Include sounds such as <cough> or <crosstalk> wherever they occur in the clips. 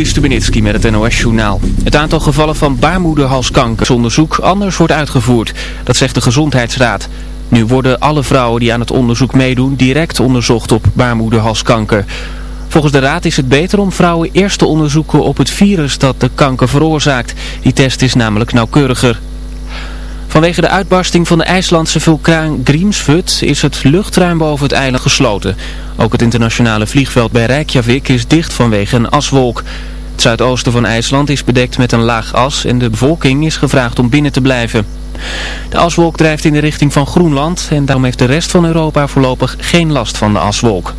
Stubenitski met het NOS-journaal. Het aantal gevallen van baarmoederhalskankersonderzoek anders wordt uitgevoerd. Dat zegt de Gezondheidsraad. Nu worden alle vrouwen die aan het onderzoek meedoen direct onderzocht op baarmoederhalskanker. Volgens de raad is het beter om vrouwen eerst te onderzoeken op het virus dat de kanker veroorzaakt. Die test is namelijk nauwkeuriger. Vanwege de uitbarsting van de IJslandse vulkaan Grímsvötn is het luchtruim boven het eiland gesloten. Ook het internationale vliegveld bij Reykjavik is dicht vanwege een aswolk. Het zuidoosten van IJsland is bedekt met een laag as en de bevolking is gevraagd om binnen te blijven. De aswolk drijft in de richting van Groenland en daarom heeft de rest van Europa voorlopig geen last van de aswolk.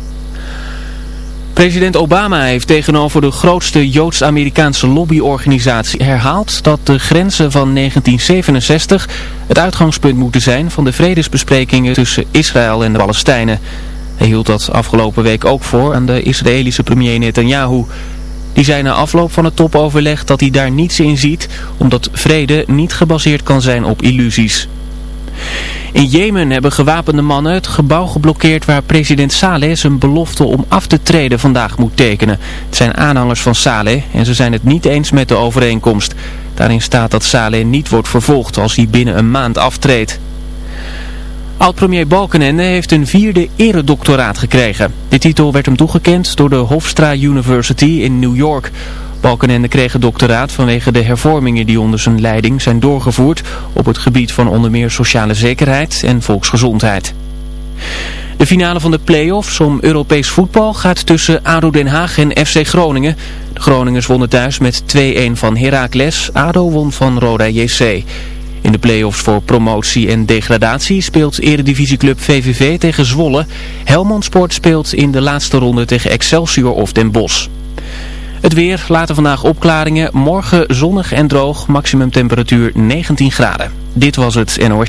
President Obama heeft tegenover de grootste Joods-Amerikaanse lobbyorganisatie herhaald dat de grenzen van 1967 het uitgangspunt moeten zijn van de vredesbesprekingen tussen Israël en de Palestijnen. Hij hield dat afgelopen week ook voor aan de Israëlische premier Netanyahu. Die zei na afloop van het topoverleg dat hij daar niets in ziet, omdat vrede niet gebaseerd kan zijn op illusies. In Jemen hebben gewapende mannen het gebouw geblokkeerd waar president Saleh zijn belofte om af te treden vandaag moet tekenen. Het zijn aanhangers van Saleh en ze zijn het niet eens met de overeenkomst. Daarin staat dat Saleh niet wordt vervolgd als hij binnen een maand aftreedt. Oud-premier Balkenende heeft een vierde eredoctoraat gekregen. De titel werd hem toegekend door de Hofstra University in New York. Balkenende kreeg doctoraat vanwege de hervormingen die onder zijn leiding zijn doorgevoerd op het gebied van onder meer sociale zekerheid en volksgezondheid. De finale van de play-offs om Europees voetbal gaat tussen ADO Den Haag en FC Groningen. De Groningers wonnen thuis met 2-1 van Heracles, ADO won van Roda JC. In de play-offs voor promotie en degradatie speelt eredivisieclub VVV tegen Zwolle. Helmond Sport speelt in de laatste ronde tegen Excelsior of Den Bosch. Het weer, later vandaag opklaringen, morgen zonnig en droog, maximum temperatuur 19 graden. Dit was het NOS.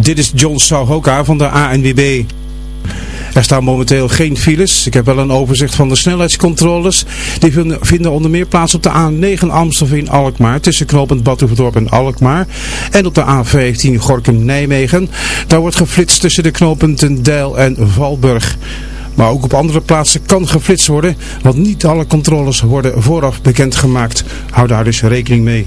Dit is John Souhoka van de ANWB. Er staan momenteel geen files. Ik heb wel een overzicht van de snelheidscontroles. Die vinden onder meer plaats op de A9 Amstelveen-Alkmaar tussen knooppunt Batuverdorp en Alkmaar. En op de A15 Gorkum-Nijmegen. Daar wordt geflitst tussen de knooppunten Deil en Valburg. Maar ook op andere plaatsen kan geflitst worden, want niet alle controles worden vooraf bekendgemaakt. Hou daar dus rekening mee.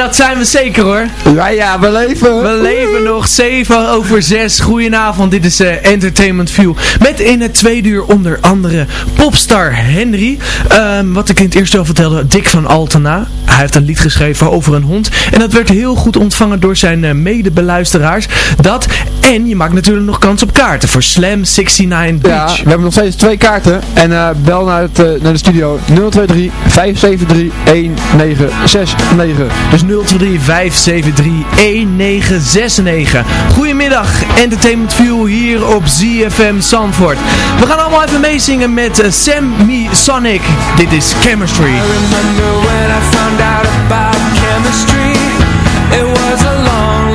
Dat zijn we zeker hoor. Ja, ja, we leven. We leven nog 7 over 6. Goedenavond, dit is uh, Entertainment View. Met in het tweede uur onder andere popstar Henry. Um, wat ik in het eerste al vertelde, Dick van Altena. Hij heeft een lied geschreven over een hond. En dat werd heel goed ontvangen door zijn uh, medebeluisteraars. Dat en je maakt natuurlijk nog kans op kaarten voor Slam 69 Beach. Ja, we hebben nog steeds twee kaarten. En uh, bel naar, het, naar de studio 023 573 1969. Dus 023 573 1969. Goedemiddag, Entertainment View hier op ZFM Zandvoort. We gaan allemaal even meezingen met uh, Sammy Sonic. Dit is Chemistry. I remember when I found out about chemistry. It was a long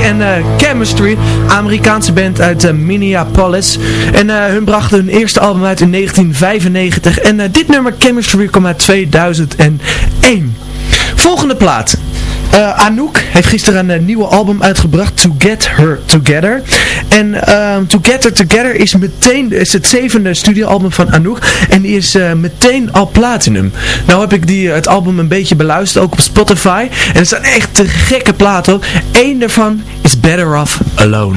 En eh, Chemistry. Amerikaanse band uit eh, Minneapolis. En eh, hun brachten hun eerste album uit in 1995. En dit nummer Chemistry kwam uit 2001. Volgende plaat. Eh, Anouk heeft gisteren een eh, nieuwe album uitgebracht, To Get Her Together. En ehm, To Get Her Together is meteen is het zevende studioalbum van Anouk. En die is eh, meteen al platinum. Nou heb ik die, het album een beetje beluisterd, ook op Spotify. En het zijn echt te gekke platen. Eén daarvan is Better Off Alone.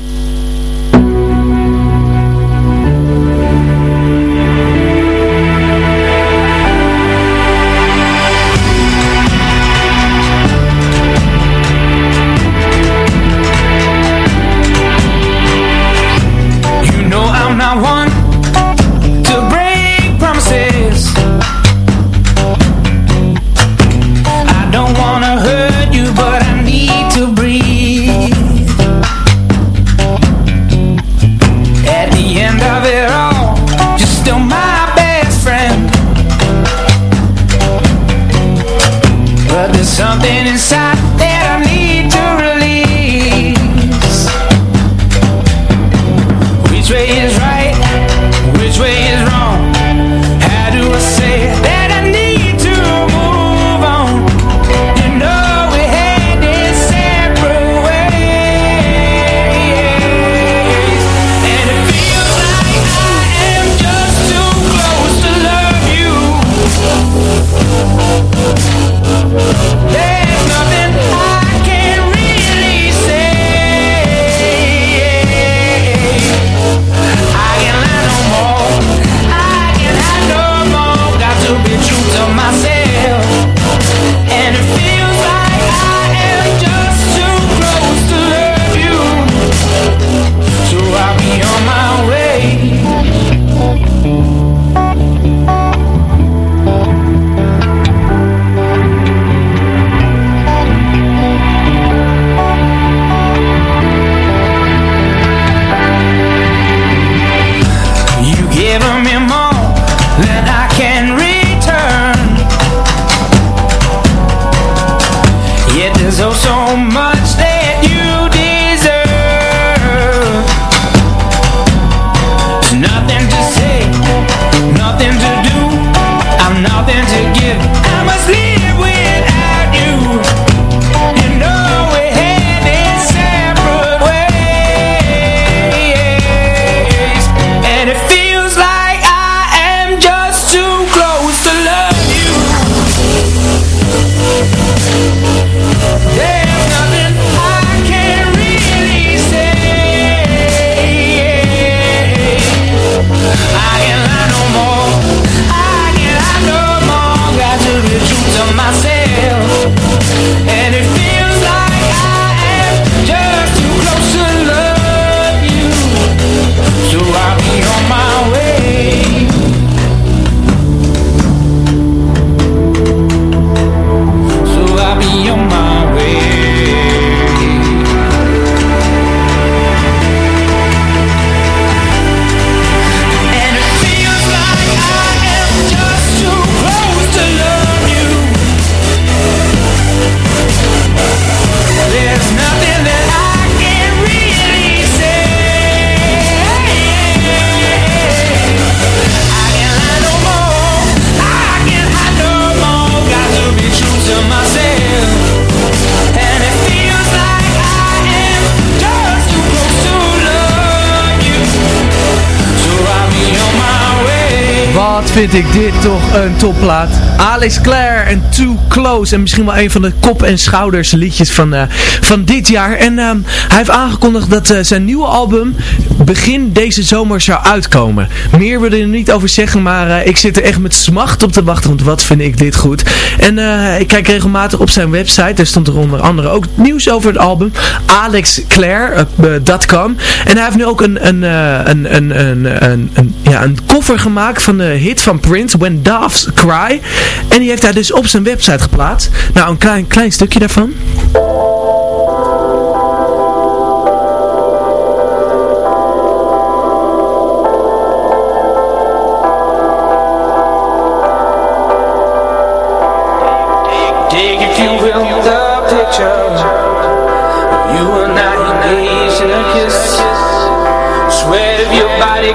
vind ik dit toch een topplaat. Alex Clare en Too Close. En misschien wel een van de kop- en schouders liedjes van, eh, van dit jaar. En ehm, hij heeft aangekondigd dat eh, zijn nieuwe album begin deze zomer zou uitkomen. Meer wil ik er niet over zeggen, maar eh, ik zit er echt met smacht op te wachten. Want wat vind ik dit goed. En ik kijk regelmatig op zijn website. Daar stond er onder andere ook nieuws over het album. AlexClaire.com En hij heeft nu ook een, een, een, een, een, een, een, ja, een cover gemaakt van de hit van Prince, When Doves Cry. En die heeft hij dus op zijn website geplaatst. Nou, een klein, klein stukje daarvan.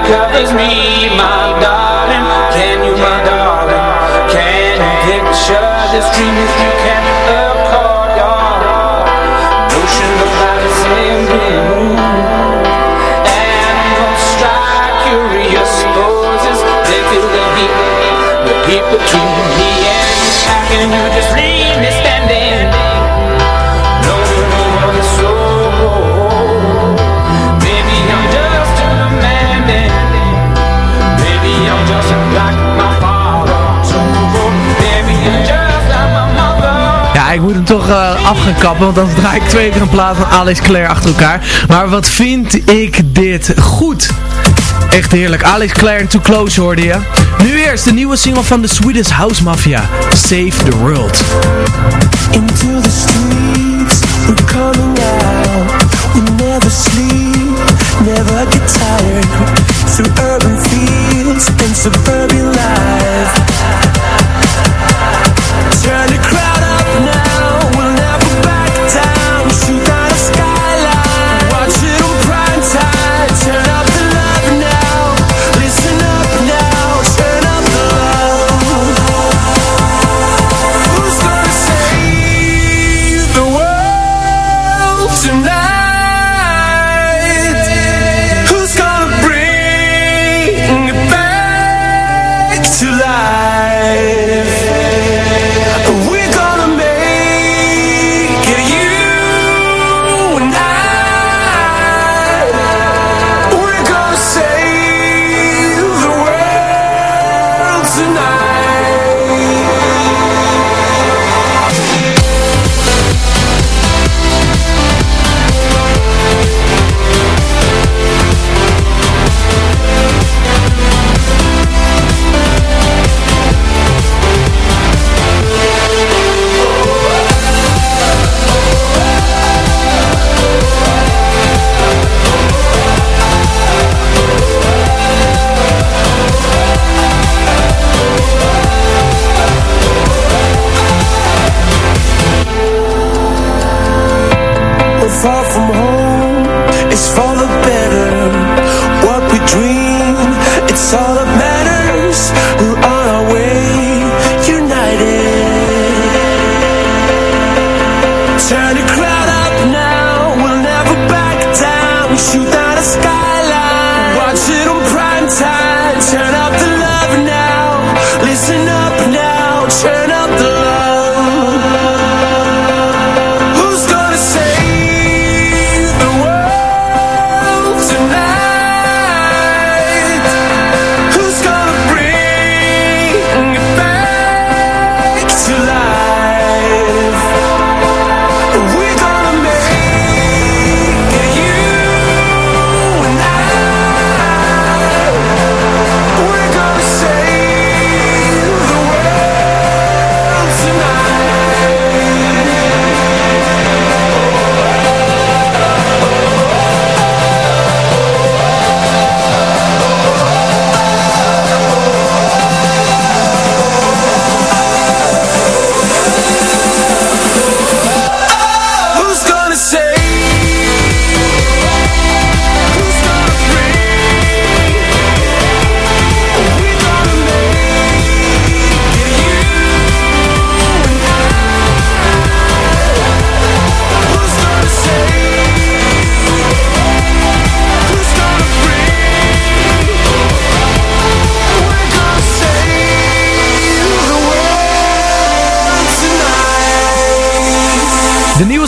Covers me, dream if you ik moet hem toch eh, uh, af gaan kappen, want dan draai ik twee keer een plaats van Alex Claire achter elkaar. Maar wat vind ik dit goed. Echt heerlijk. Alex Claire en Too Close hoorde je. Nu eerst de nieuwe single van de Swedish House Mafia. Save the World. Into the streets, we're coming out. We never sleep, never get tired. Through urban fields and suburban life.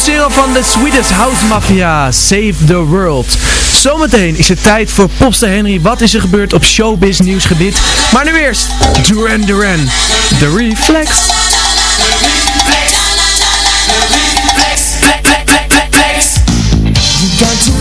nieuwe single van de Swedish House Mafia, Save the World. Zometeen is het tijd voor Poster Henry. Wat is er gebeurd op showbiz nieuwsgebied? Maar nu eerst Duran Duran, The Reflex. You got to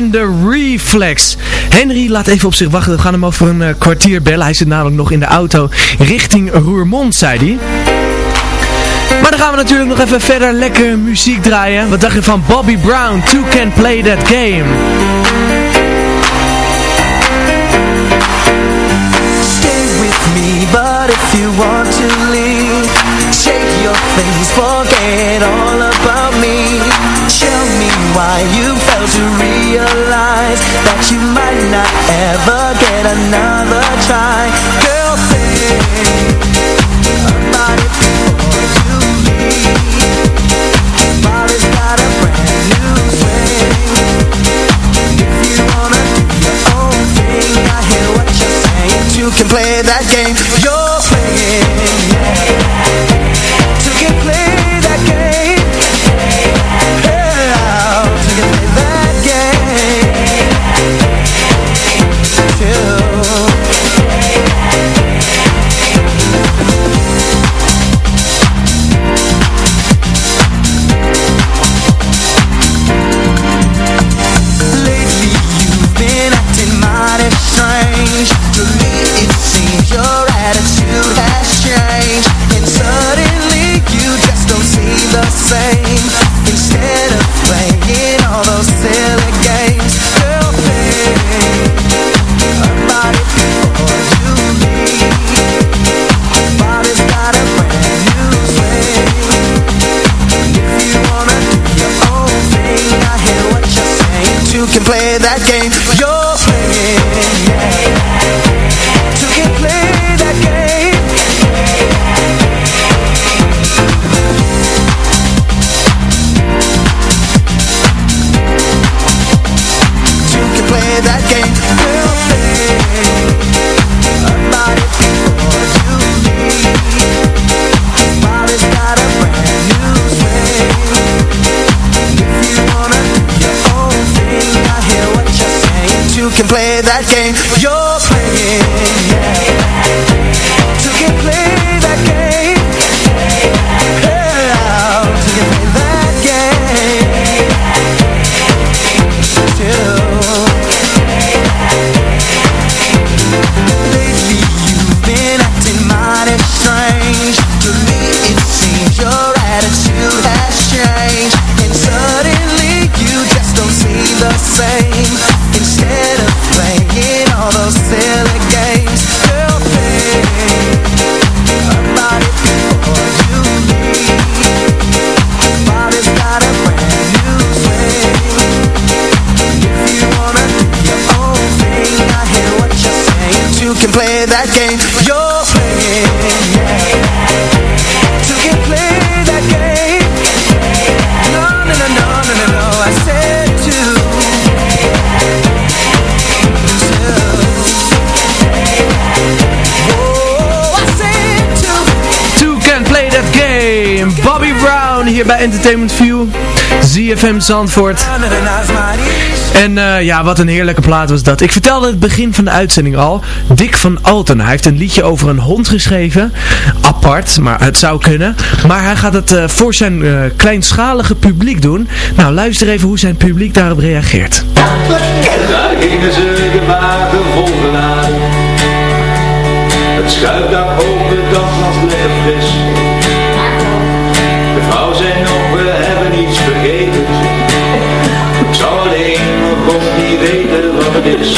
en de Reflex. Henry laat even op zich wachten. We gaan hem over een eh, kwartier bellen. Hij zit namelijk nog in de auto richting Roermond, zei hij. Maar dan gaan we natuurlijk nog even verder lekker muziek draaien. Wat dacht je van Bobby Brown? Two can play that game. Stay with me, but if you want to leave Shake your face, forget all about me Show me why you realize That you might not ever get another try. Girl, think about it before you leave. Molly's got a brand new swing If you wanna do your own thing I hear what you're saying. You can play that game bij Entertainment View. ZFM Zandvoort. En eh, ja, wat een heerlijke plaat was dat. Ik vertelde het begin van de uitzending al. Dick van Alten. Hij heeft een liedje over een hond geschreven. Apart, maar het zou kunnen. Maar hij gaat het eh, voor zijn eh, kleinschalige publiek doen. Nou, luister even hoe zijn publiek daarop reageert. Daar gingen ze de wagen. Het open, dat was lekker fris. Het is.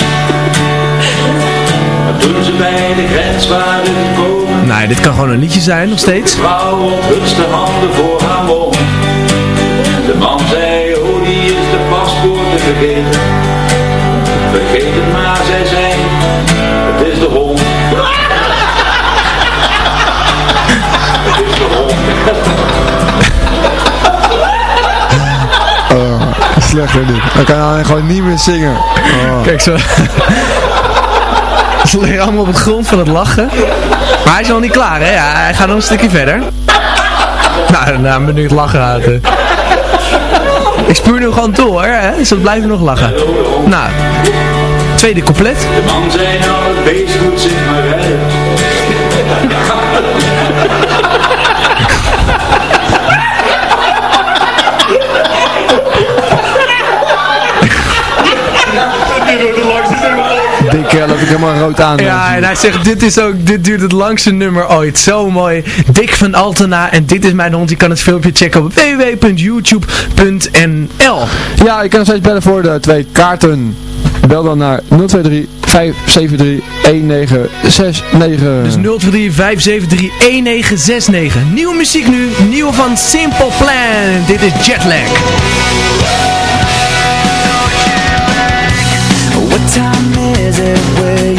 Maar toen ze bij de grens waren gekomen, Nee, dit kan gewoon een liedje zijn, nog steeds. de vrouw onthutste handen voor haar mond. De man zei, oh die is de paspoorten vergeten. Vergeet het maar, zei zij, het is de hond. <laughs> Het is de hond. Slecht hè dit. Dan kan hij gewoon niet meer zingen. Oh. Kijk zo. <laughs> Ze liggen allemaal op het grond van het lachen. Maar hij is nog niet klaar, hè? Ja, hij gaat nog een stukje verder. Nou, na een minuut lachen uit. hè. Ik spuur nu gewoon door, hè? Ze blijven nog lachen. Nou, tweede couplet. De man zei nou, het beest moet zich maar redden. <laughs> keer loop ik helemaal rood aan. Ja, eh, en hij zegt, dit is ook, dit duurt het langste nummer ooit. Zo mooi. Dick van Altena en dit is mijn hond. Je kan het filmpje checken op www.youtube.nl Ja, je kan nog steeds bellen voor de twee kaarten. Bel dan naar 023 573 1969. Dus 023 573 1969. Nieuwe muziek nu, nieuw van Simple Plan. Dit is Jetlag. What time is it with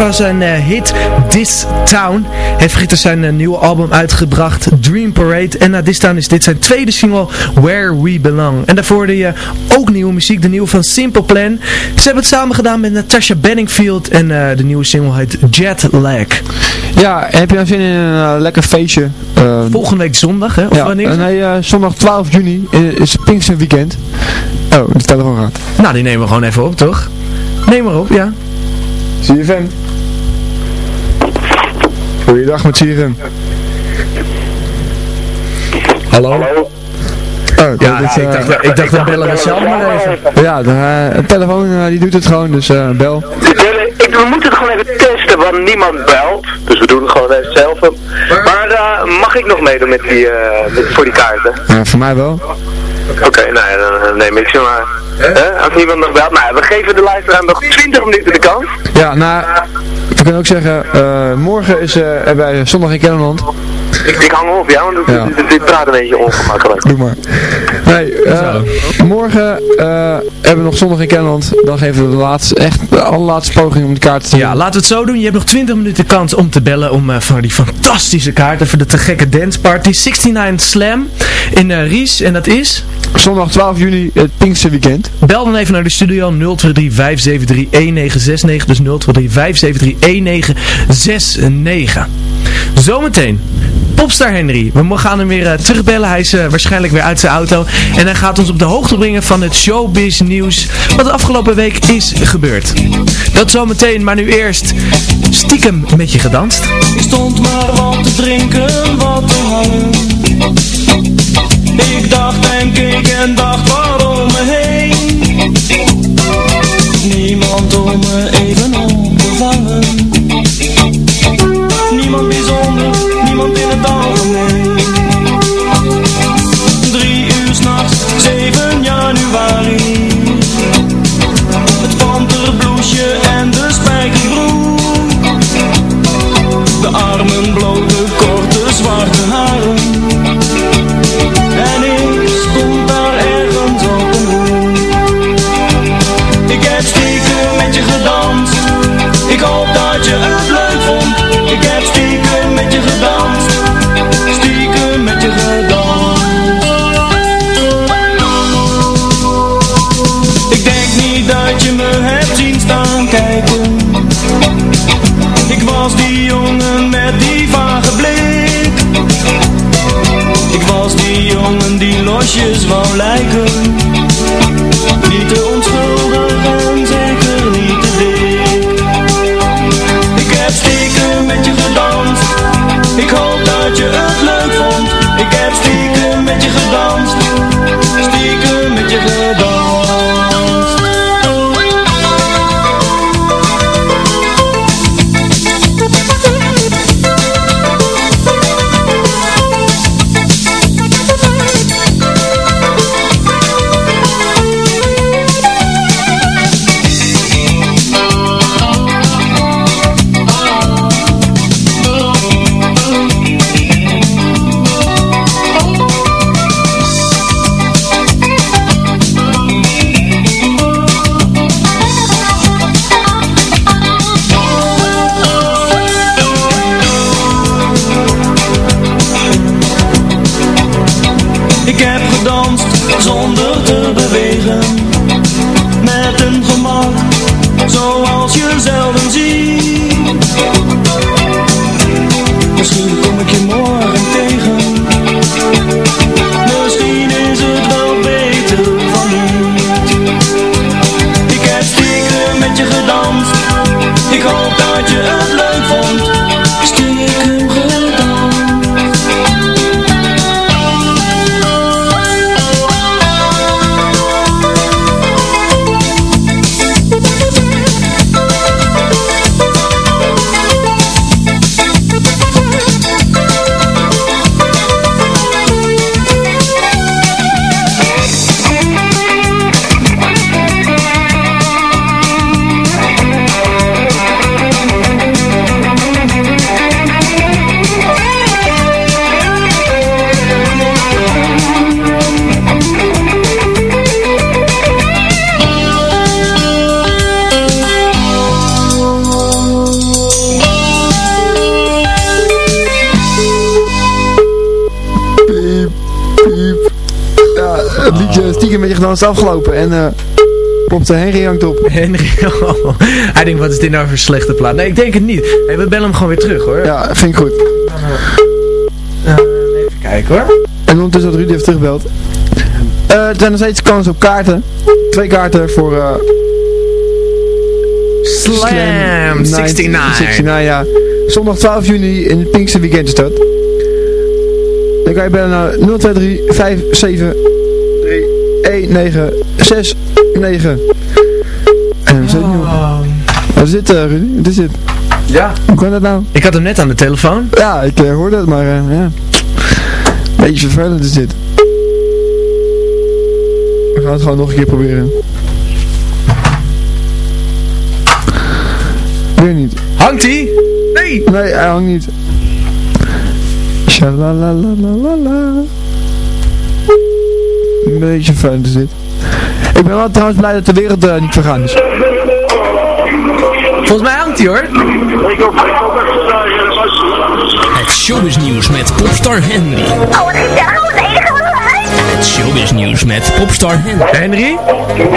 van zijn eh, hit This Town, heeft gisteren zijn eh, nieuwe album uitgebracht, Dream Parade. En na This Town is dit zijn tweede single, Where We Belong. En daarvoor hoorde je ook nieuwe muziek, de nieuwe van Simple Plan. Ze hebben het samen gedaan met Natasha Benningfield en eh, de nieuwe single heet Jet Lag. Ja, heb je nou zin in een lekker feestje? Volgende week zondag, hè? Of ja, wanneer? nee, zondag 12 juni is Pinkster Weekend. Oh, de telefoon gaat. Nou, die nemen we gewoon even op, toch? Neem maar op, ja. CFM. Goeiedag met CFM. Hallo? Oh, Ja, dit ik eh, dacht, ik dacht, we bellen we zelf maar even. Ja, de, eh, telefoon eh, die doet het gewoon, dus eh, bel. Ik, we moeten het gewoon even testen, want niemand belt. Dus we doen het gewoon even zelf. Maar mag ik nog meedoen met die, eh, met, voor die kaarten? Ja, voor mij wel. Oké, nou ja, dan neem ik ze maar. Hè? Als niemand nog belt. Nou, we geven de luisteraar nog 20 minuten de kans. Ja, nou, we kunnen ook zeggen, eh, morgen is eh, er bij Zondag in Kennemerland. Ik, ik hang op, ja, want Ja. dit, dit, dit praat een beetje ongemakkelijk. Doe maar. Nee, eh, morgen eh, hebben we nog Zondag in Kennemerland. Dan geven we de laatste, echt de allerlaatste poging om de kaart te Ja, laten we het zo doen. Je hebt nog 20 minuten kans om te bellen om eh, voor die fantastische kaarten voor de te gekke dance party 69 Slam in eh, Ries. En dat is... Zondag 12 juni, het Pinkster Weekend. Bel dan even naar de studio 023 573 1969. Dus 023 573 1969. Zometeen. Popstar Henry. We gaan hem weer eh, terugbellen. Hij is eh, waarschijnlijk weer uit zijn auto. En hij gaat ons op de hoogte brengen van het showbiz nieuws. Wat de afgelopen week is gebeurd. Dat zometeen, maar nu eerst stiekem met je gedanst. Ik stond maar wat te drinken, wat te hangen. Ik dacht en keek en dacht waarom Ik heb gedanst zonder te bewegen gedaan is afgelopen. En eh plopte Henry hangt op. <laughs> Henry, oh. hij denkt, wat is dit nou voor een slechte plaat? Nee, ik denk het niet. Hey, we bellen hem gewoon weer terug hoor. Ja, vind ik goed. even kijken hoor. En ondertussen dat Rudy heeft teruggebeld. Eh er zijn nog steeds kansen op kaarten. Twee kaarten voor... eh Slam 69. 69, ja. Zondag 12 juni in het Pinkster Weekend is dat. Dan kan je bellen naar 023 57 1969. En zit nu. Wat is dit, eh, Rudy? Wat is dit? Ja. Hoe kan dat nou? Ik had hem net aan de telefoon. Ja, ik eh, hoorde het, maar eh, ja. Beetje vervelend is dit. We gaan het gewoon nog een keer proberen. Weer niet. Hangt hij? Nee. Nee, hij hangt niet. Shalalalalala. Een beetje vervelend is dit. Ik ben wel trouwens blij dat de wereld eh, niet vergaan is. Volgens mij hangt hij hoor. Het showbiz nieuws met popstar Henry. Oh, wat gezellig. Wat het enige wat. Het showbiz nieuws met popstar Henry. Henry?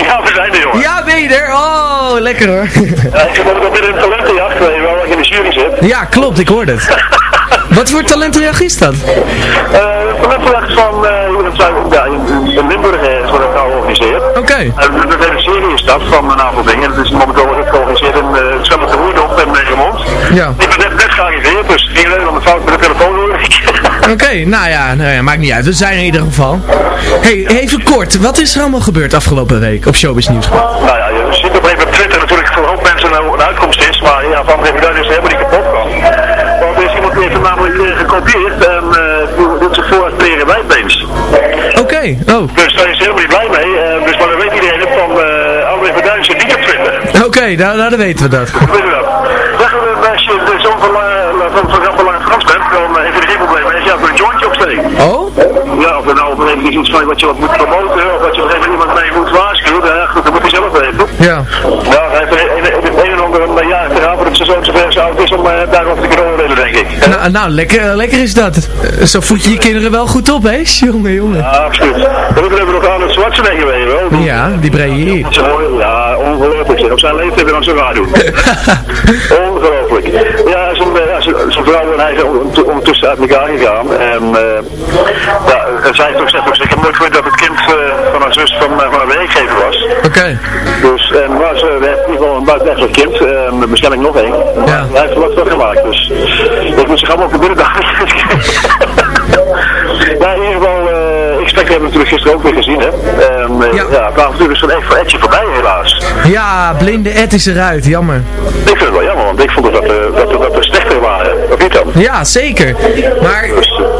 Ja, we zijn er, jongen. Ja, ben je er? Oh, lekker hoor. Ja, ik zit ook weer in een talentenjacht, weet je wel, waar ik in de jury zit. ja, klopt, ik hoorde het. <laughs> Wat voor talentenjacht is dat? Eh, een talentenjacht van, eh, hier in Zuid- ja, in, in Limburg eh, is wat ik nou organiseer. Oké. En de hele serie is dat van een aantal dingen. Het is momenteel wordt het georganiseerd in uh, het Hoerdorp en Megemond. Ja. Ik ben net, net gearriveerd, dus iedereen aan de fout met de telefoon hoor. <laughs> Oké, nou ja, nou ja, maakt niet uit. We zijn in ieder geval. hey, even kort. Wat is er allemaal gebeurd afgelopen week op Showbiz Nieuws? Nou ja, je ziet op even op Twitter natuurlijk voor een hoop mensen een, een uitkomst is, maar ja, van Duin is helemaal niet kapot kan. Namelijk eh, gekopieerd en uh, die doet zich voor als Peren Wijnbeens. Oké, oh. Dus daar is hij helemaal niet blij mee, uh, dus maar dan weet iedereen van uh, André van Duin zit niet op Twitter. Oké, okay, nou, nou dan weten we dat. Weet je dat? Zeg, als je de zoon van, van, van Frans bent, dan heeft hij geen probleem als je een jointje opsteekt. Oh? Ja, of er nou op een iets van wat je wat moet promoten, of wat je op een iemand mee moet waarschuwen, ja, goed, dat moet hij zelf weten. Ja. Ja, hij heeft een, een, een, een en ander een jaar gehad voordat zijn zoon zover zo oud is om uh, daarover te kunnen oordelen, denk ik. Nou, nou lekker, lekker is dat. Zo voed je je kinderen wel goed op, hè? <laughs> Jongen, jongen. Ja, absoluut. Dan hebben we nog aan het Schwarzenegger mee, wel. Ja, die brei Ja, ongelooflijk. Op zijn leeftijd dan zo raar doen. <laughs> ongelooflijk. Ja, zijn, vrouw en hij zijn ondertussen uit elkaar gegaan. En uh, ja, zij heeft ook gezegd, ik heb nooit dat het kind uh, van haar zus van, van haar werkgever was. Oké. Okay. Dus, en maar ze heeft in ieder geval een buitenrechtelijk kind, uh, waarschijnlijk nog één. Ja. Hij heeft wat gemaakt, dus ik moet zich allemaal op de binnendag. <laughs> ja, in ieder geval, uh, X-Factor hebben we natuurlijk gisteren ook weer gezien, hè. Uh, ja. ja, het was natuurlijk zo'n echt voor Edje voorbij, helaas. Ja, blinde Ed is eruit, jammer. Ik vind het wel jammer, want ik vond dat, uh, dat, dat, dat er slechter waren, of niet dan? Ja, zeker. Maar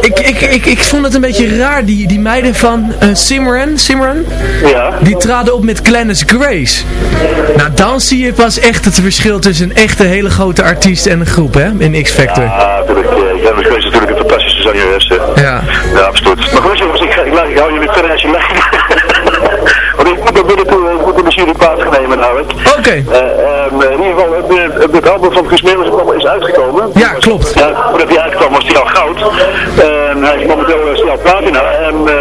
ik, ik, ik, ik vond het een beetje raar, die, die meiden van uh, Simran, Simran, ja. die traden op met Glennis Grace. Nou, dan zie je pas echt het verschil tussen een echte hele grote artiest en een groep, hè, in X-Factor. Ja, natuurlijk. Glennis Grace is natuurlijk een fantastische zangeres. Ja. Ja, absoluut. Maar goed jongens, ik, ga, ik, ik hou jullie verder als je leiden. Want ik moet er binnen toe, ik moet de namelijk. Oké. Okay. Uh, um, in ieder geval, het, het album van Guus Meeuwis is uitgekomen. Ja, klopt. Ja, voordat hij uitkwam was hij al goud. En hij is momenteel is hij al platina. En uh,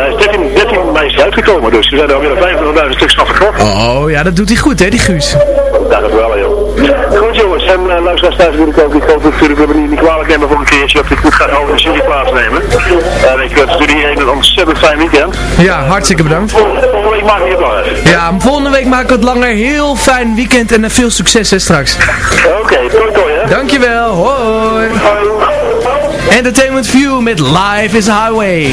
hij is 13, 13 mei is uitgekomen, dus we zijn er alweer 25.000 stuks van verkocht. Oh, ja, dat doet hij goed hè, die Guus. Ja, dat wel joh. Goed jongens, en uh, luisteraars thuis natuurlijk ook. Ik hoop natuurlijk, we hebben niet, kwalijk nemen voor een keertje. Dat ik goed ga over de jury plaatsnemen. En ik wens jullie een ontzettend fijn weekend. Ja, hartstikke bedankt. Volgende week maak ik het langer. Ja, volgende week maak ik het langer. Heel fijn weekend en veel succes hè, straks. Oké, okay, toi toi hè. Dankjewel, hoi. Hoi. Entertainment View met Life is a Highway.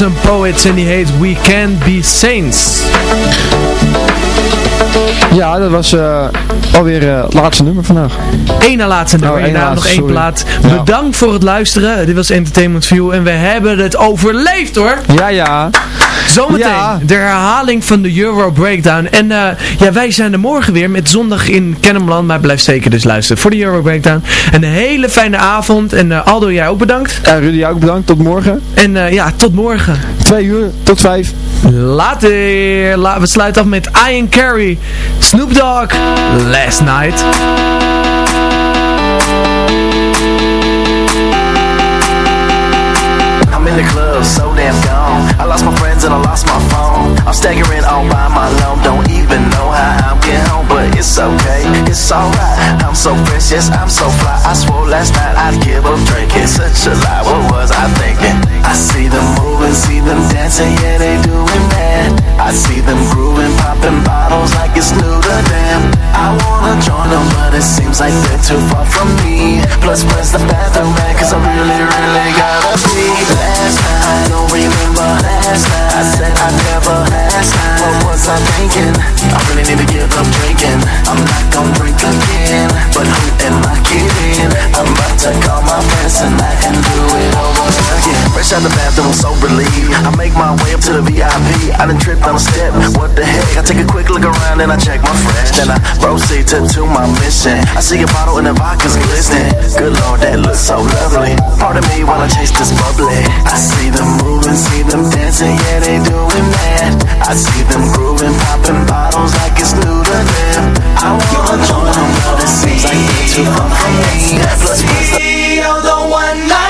Handsome Poets en die heet We Can Be Saints. Ja, dat was eh, alweer eh, het laatste nummer vandaag. Eén na laatste nummer, Oh, één nog één sorry. plaat. Ja. Bedankt voor het luisteren. Dit was Entertainment View en we hebben het overleefd hoor. Ja, ja. Zometeen Ja. de herhaling van de Euro Breakdown. En eh, ja, wij zijn er morgen weer met zondag in Kennemerland. Maar blijf zeker dus luisteren voor de Euro Breakdown. Een hele fijne avond. En eh, Aldo, jij ook bedankt. En Rudy, jou ook bedankt. Tot morgen. En eh, ja, tot morgen. Twee uur tot vijf. Later. La we sluiten af met Ian Carey, Snoop Dogg, Last Night. I'm in the club, so damn gone. I lost my and I lost my phone. I'm staggering it's okay, it's alright. I'm so fresh, yes, I'm so fly. I swore last night I'd give up drinking. Such a lie, what was I thinking? I see them moving, see them dancing, yeah, they doing that. I see them grooving, popping bottles like it's new to them. I wanna join them, but it seems like they're too far from me. Plus, where's the bathroom at? Cause I really, really gotta be. Last night, I don't remember last night. I said I'd never last night. What was I thinking? I really need to give up drinking. I'm not gonna drink again. But who am I kidding? I'm about to call my friends tonight and do it over again. Fresh out the bathroom, so relieved. I make my way up to the VIP. I done tripped on a step. What the heck? I take a quick look around and I check my fresh. Then I proceed to, to my mission. I see a bottle and the vodka's glistening. Good lord, that looks so lovely. Pardon me while I chase this bubbly. I see them moving, see them dancing, yeah, they doing that. I see them grooving, popping bottles like it's new to them. I want you alone, all the seas like they're too far from me. Let's be on the one night.